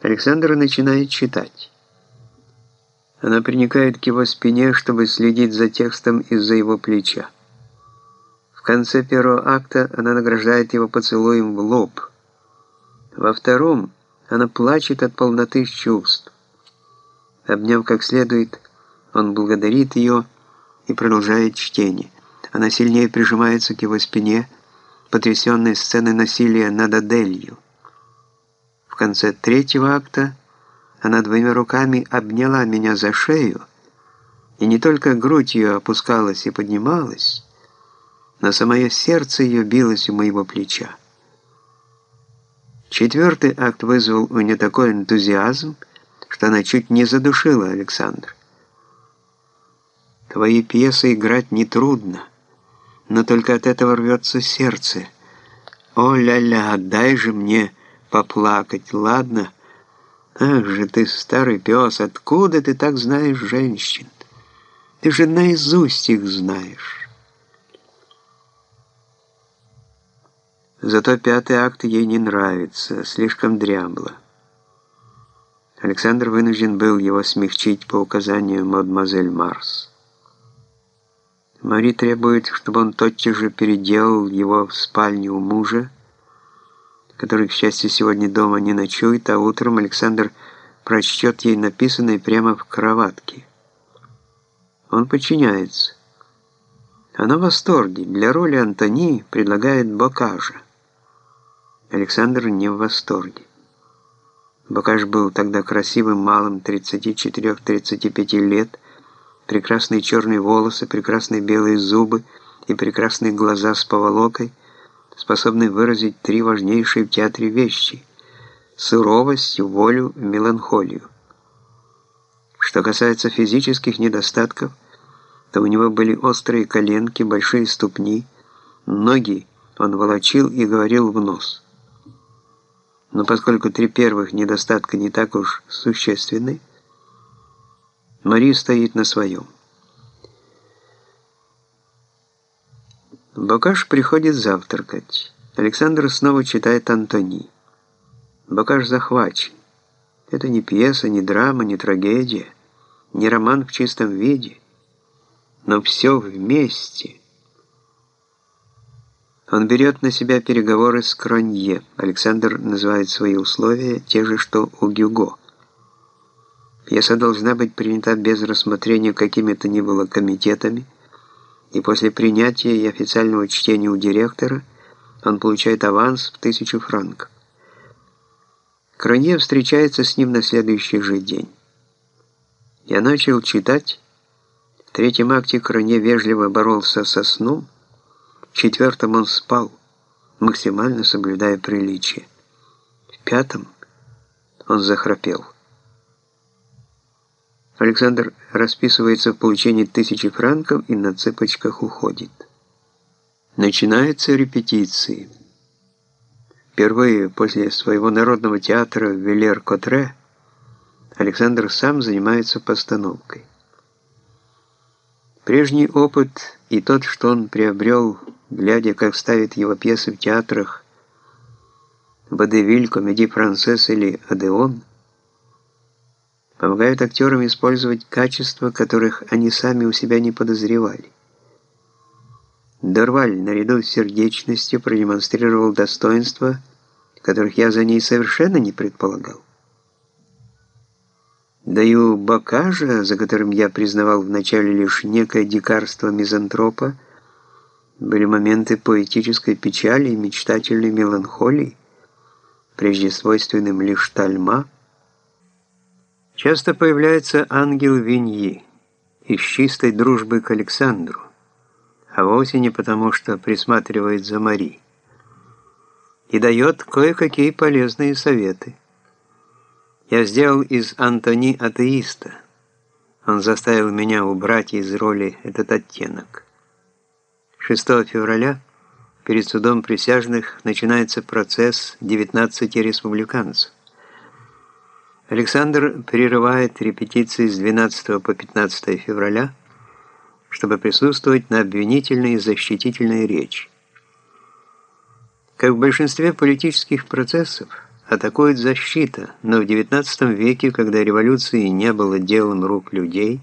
Александр начинает читать. Она приникает к его спине, чтобы следить за текстом из-за его плеча. В конце первого акта она награждает его поцелуем в лоб. Во втором она плачет от полноты чувств. Обняв как следует, он благодарит ее и продолжает чтение. Она сильнее прижимается к его спине, потрясенной сценой насилия над Аделью. Конце третьего акта она двумя руками обняла меня за шею, и не только грудь ее опускалась и поднималась, но самое сердце ее билось у моего плеча. Четвертый акт вызвал у нее такой энтузиазм, что она чуть не задушила Александра. Твои пьесы играть нетрудно, но только от этого рвется сердце. О, ля-ля, дай же мне поплакать, ладно?» «Ах же ты, старый пес, откуда ты так знаешь женщин? Ты же наизусть их знаешь». Зато пятый акт ей не нравится, слишком дрябло. Александр вынужден был его смягчить по указанию мадемуазель Марс. Мари требует, чтобы он тотчас же переделал его в спальню у мужа, который, к счастью, сегодня дома не ночует, а утром Александр прочтет ей написанное прямо в кроватке. Он подчиняется. Она в восторге. Для роли Антони предлагает Бокажа. Александр не в восторге. Бокаж был тогда красивым малым 34-35 лет, прекрасные черные волосы, прекрасные белые зубы и прекрасные глаза с поволокой – способный выразить три важнейшие в театре вещи – суровость, волю, меланхолию. Что касается физических недостатков, то у него были острые коленки, большие ступни, ноги он волочил и говорил в нос. Но поскольку три первых недостатка не так уж существенны, Мари стоит на своем. Бокаш приходит завтракать. Александр снова читает Антони. Бокаш захвачен. Это не пьеса, не драма, не трагедия, не роман в чистом виде, но все вместе. Он берет на себя переговоры с Кронье. Александр называет свои условия те же, что у Гюго. Пьеса должна быть принята без рассмотрения какими-то ни было комитетами, и после принятия и официального чтения у директора он получает аванс в тысячу франков. Кронье встречается с ним на следующий же день. Я начал читать. В третьем акте Кронье вежливо боролся со сном, в четвертом он спал, максимально соблюдая приличие. В пятом он захрапел. Александр расписывается в получении тысячи франков и на цепочках уходит. Начинаются репетиции. Впервые после своего народного театра Велер-Котре Александр сам занимается постановкой. Прежний опыт и тот, что он приобрел, глядя, как ставят его пьесы в театрах «Водевиль», «Комедий Францесс» или «Адеон», помогают актерам использовать качества, которых они сами у себя не подозревали. Дорваль наряду с сердечностью продемонстрировал достоинства, которых я за ней совершенно не предполагал. Даю Бакажа, за которым я признавал вначале лишь некое дикарство мизантропа, были моменты поэтической печали и мечтательной меланхолии, прежде свойственным лишь Тальма, Часто появляется ангел Виньи из чистой дружбы к Александру, а вовсе не потому, что присматривает за Мари, и дает кое-какие полезные советы. Я сделал из Антони атеиста. Он заставил меня убрать из роли этот оттенок. 6 февраля перед судом присяжных начинается процесс 19 республиканцев. Александр прерывает репетиции с 12 по 15 февраля, чтобы присутствовать на обвинительной и защитительной речи. Как в большинстве политических процессов, атакует защита, но в XIX веке, когда революции не было делом рук людей,